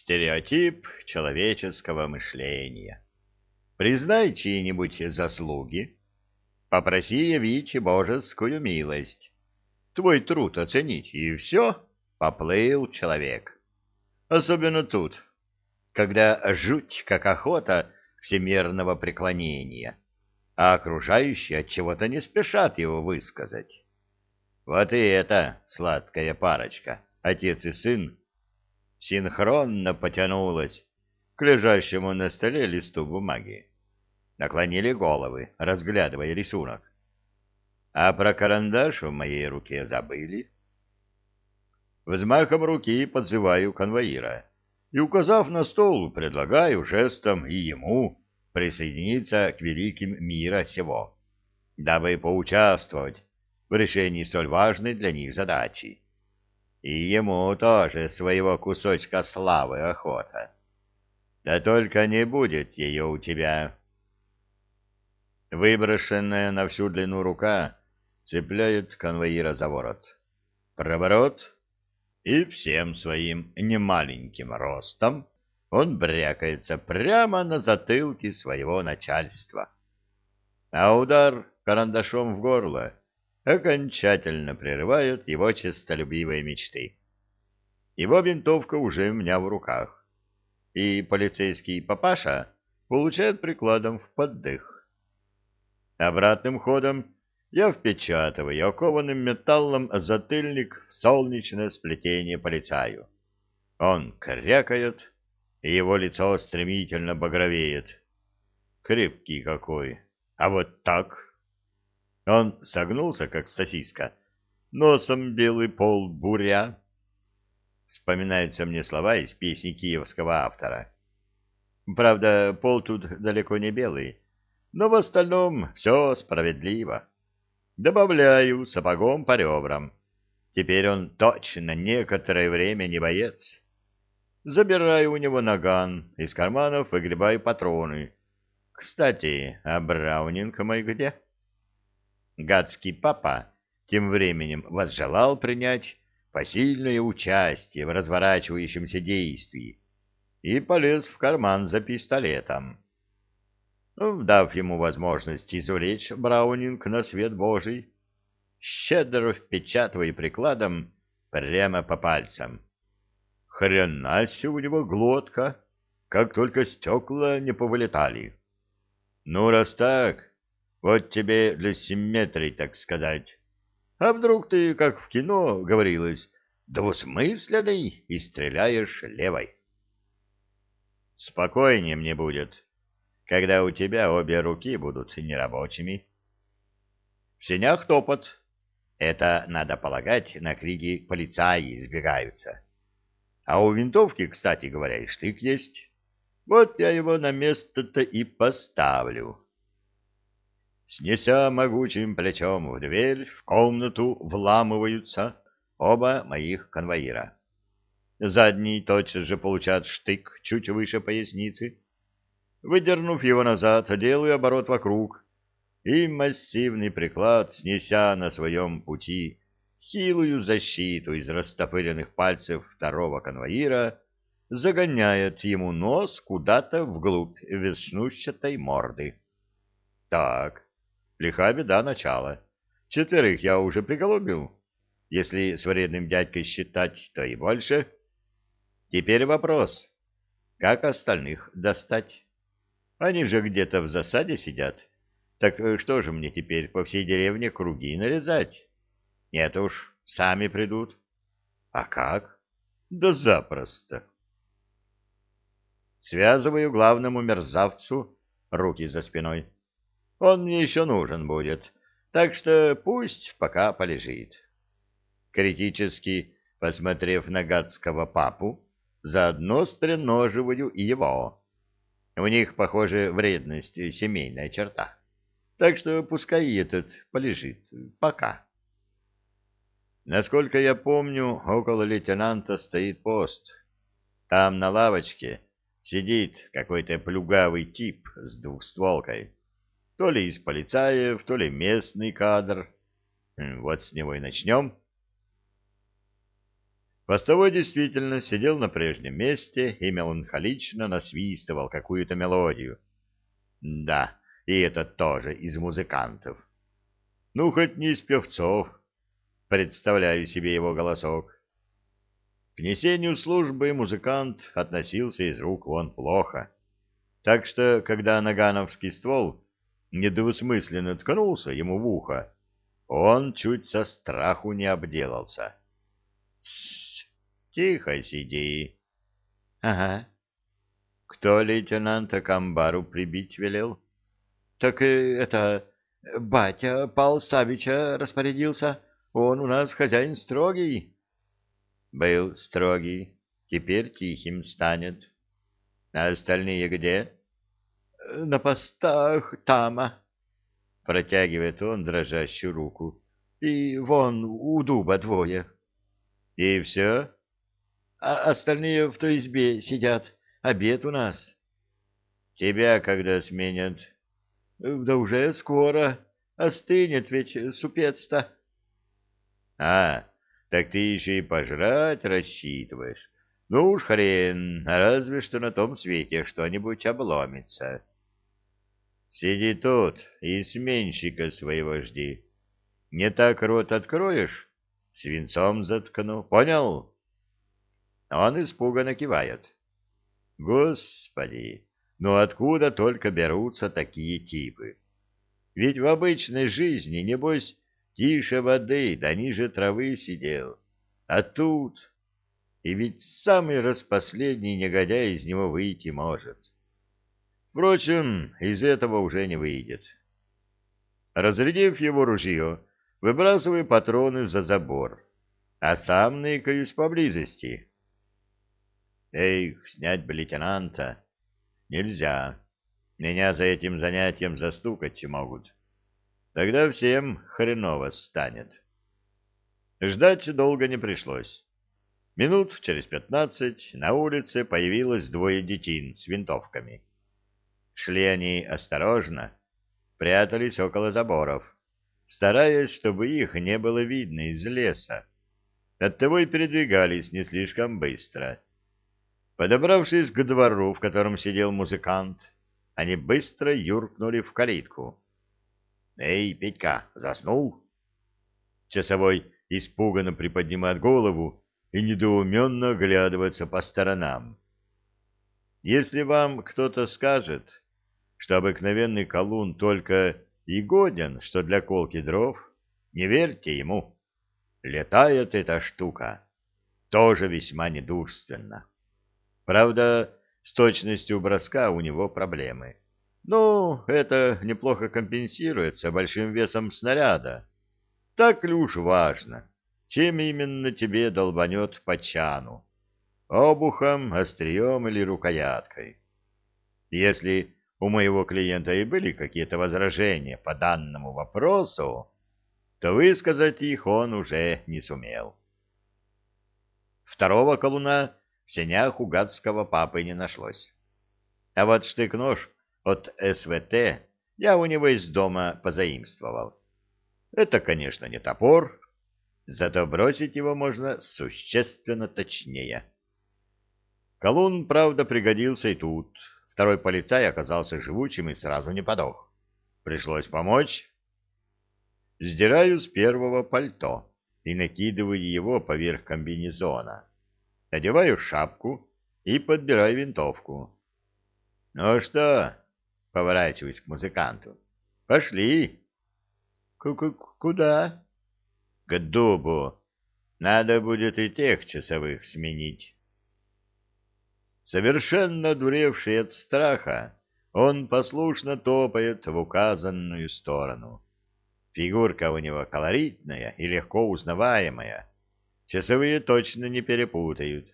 Стереотип человеческого мышления. Признай чьи-нибудь заслуги, попроси явить божескую милость. Твой труд оценить, и все, поплыл человек. Особенно тут, когда жуть как охота всемирного преклонения, а окружающие от чего-то не спешат его высказать. Вот и эта сладкая парочка, отец и сын, синхронно потянулась к лежащему на столе листу бумаги. Наклонили головы, разглядывая рисунок. А про карандаш в моей руке забыли. Взмахом руки подзываю конвоира и, указав на стол, предлагаю жестом и ему присоединиться к великим мира сего, дабы поучаствовать в решении столь важной для них задачи. И ему тоже своего кусочка славы охота. Да только не будет ее у тебя. Выброшенная на всю длину рука цепляет конвоира за ворот. Проворот, и всем своим немаленьким ростом он брякается прямо на затылке своего начальства. А удар карандашом в горло окончательно прерывает его честолюбивые мечты. Его винтовка уже у меня в руках, и полицейский папаша получает прикладом в поддых. Обратным ходом я впечатываю окованным металлом затыльник в солнечное сплетение полицаю. Он крякает, и его лицо стремительно багровеет. Крепкий какой. А вот так... Он согнулся, как сосиска, носом белый пол буря. Вспоминаются мне слова из песни киевского автора. Правда, пол тут далеко не белый, но в остальном все справедливо. Добавляю сапогом по ребрам. Теперь он точно некоторое время не боец. Забираю у него наган, из карманов выгребаю патроны. Кстати, а Браунинг мой где? Гадский папа тем временем возжелал принять посильное участие в разворачивающемся действии и полез в карман за пистолетом. Дав ему возможность извлечь Браунинг на свет Божий, щедро впечатывая прикладом прямо по пальцам. Хрена у него глотка, как только стекла не повылетали. Ну, раз так, вот тебе для симметрии, так сказать. А вдруг ты, как в кино говорилось, двусмысленный и стреляешь левой? Спокойнее мне будет, когда у тебя обе руки будут нерабочими. В сенях топот. Это, надо полагать, на криги полицаи избегаются. А у винтовки, кстати говоря, и штык есть. Вот я его на место-то и поставлю. Снеся могучим плечом в дверь, в комнату вламываются оба моих конвоира. Задний тотчас же получает штык чуть выше поясницы. Выдернув его назад, делаю оборот вокруг, и массивный приклад, снеся на своем пути хилую защиту из растопыренных пальцев второго конвоира, загоняет ему нос куда-то вглубь веснущатой морды. Так, лиха беда начала. Четверых я уже приголубил. Если с вредным дядькой считать, то и больше. Теперь вопрос, как остальных достать? Они же где-то в засаде сидят. Так что же мне теперь по всей деревне круги нарезать? Нет уж, сами придут. А как? Да запросто. Связываю главному мерзавцу руки за спиной. Он мне еще нужен будет, так что пусть пока полежит. Критически посмотрев на гадского папу, заодно стреноживаю и его. У них, похоже, вредность семейная черта. Так что пускай этот полежит пока. Насколько я помню, около лейтенанта стоит пост. Там на лавочке сидит какой-то плюгавый тип с двухстволкой. То ли из полицаев, то ли местный кадр. Вот с него и начнем. Постовой действительно сидел на прежнем месте и меланхолично насвистывал какую-то мелодию. Да, и это тоже из музыкантов. Ну, хоть не из певцов. Представляю себе его голосок. К несению службы музыкант относился из рук вон плохо. Так что, когда нагановский ствол недвусмысленно ткнулся ему в ухо, он чуть со страху не обделался. «Тссс! Тихо сиди!» «Ага. Кто лейтенанта к амбару прибить велел?» «Так э, это... батя Пал Савича распорядился. Он у нас хозяин строгий». Был строгий, теперь тихим станет. А остальные где? На постах тама. Протягивает он дрожащую руку. И вон у дуба двое. И все? А остальные в той избе сидят. Обед у нас. Тебя когда сменят? Да уже скоро. Остынет ведь супец-то. А, так ты еще и пожрать рассчитываешь. Ну уж хрен, разве что на том свете что-нибудь обломится. Сиди тут и сменщика своего жди. Не так рот откроешь, свинцом заткну. Понял? Он испуганно кивает. Господи, ну откуда только берутся такие типы? Ведь в обычной жизни, небось, Тише воды, да ниже травы сидел. А тут... И ведь самый распоследний негодяй из него выйти может. Впрочем, из этого уже не выйдет. Разрядив его ружье, выбрасываю патроны за забор, а сам ныкаюсь поблизости. Эх, снять бы лейтенанта. Нельзя. Меня за этим занятием застукать могут. Тогда всем хреново станет. Ждать долго не пришлось. Минут через пятнадцать на улице появилось двое детин с винтовками. Шли они осторожно, прятались около заборов, стараясь, чтобы их не было видно из леса. Оттого и передвигались не слишком быстро. Подобравшись к двору, в котором сидел музыкант, они быстро юркнули в калитку. «Эй, Петька, заснул?» Часовой испуганно приподнимает голову и недоуменно оглядывается по сторонам. Если вам кто-то скажет, что обыкновенный колун только и годен, что для колки дров, не верьте ему. Летает эта штука. Тоже весьма недурственно. Правда, с точностью броска у него проблемы. Ну, это неплохо компенсируется большим весом снаряда. Так ли уж важно, чем именно тебе долбанет по чану? Обухом, острием или рукояткой? Если у моего клиента и были какие-то возражения по данному вопросу, то высказать их он уже не сумел. Второго колуна в сенях у гадского папы не нашлось. А вот штык-нож от СВТ я у него из дома позаимствовал. Это, конечно, не топор, зато бросить его можно существенно точнее. Колун, правда, пригодился и тут. Второй полицай оказался живучим и сразу не подох. Пришлось помочь. Сдираю с первого пальто и накидываю его поверх комбинезона. Одеваю шапку и подбираю винтовку. — Ну что, поворачиваясь к музыканту. «Пошли!» К -к «Куда?» «К дубу. Надо будет и тех часовых сменить». Совершенно дуревший от страха, он послушно топает в указанную сторону. Фигурка у него колоритная и легко узнаваемая. Часовые точно не перепутают.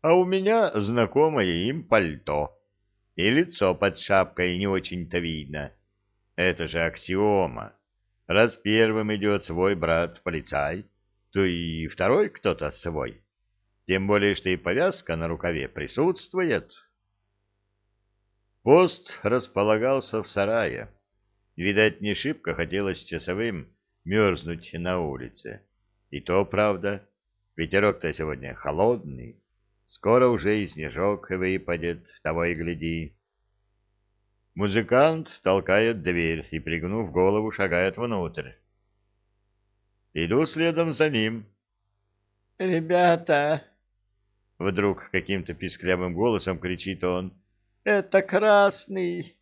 А у меня знакомое им пальто и лицо под шапкой не очень-то видно. Это же аксиома. Раз первым идет свой брат-полицай, то и второй кто-то свой. Тем более, что и повязка на рукаве присутствует. Пост располагался в сарае. Видать, не шибко хотелось часовым мерзнуть на улице. И то правда. Ветерок-то сегодня холодный, скоро уже и снежок выпадет, того и гляди. Музыкант толкает дверь и, пригнув голову, шагает внутрь. Иду следом за ним. «Ребята!» Вдруг каким-то писклявым голосом кричит он. «Это красный!»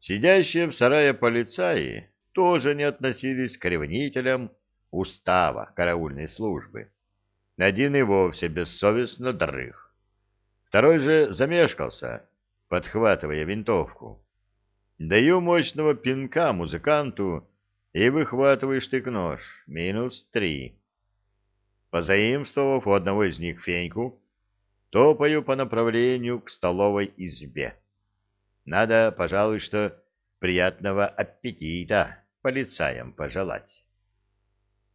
Сидящие в сарае полицаи тоже не относились к ревнителям устава караульной службы. Один и вовсе бессовестно дрых. Второй же замешкался, подхватывая винтовку. Даю мощного пинка музыканту и выхватываю штык-нож. Минус три. Позаимствовав у одного из них феньку, топаю по направлению к столовой избе. Надо, пожалуй, что приятного аппетита полицаям пожелать.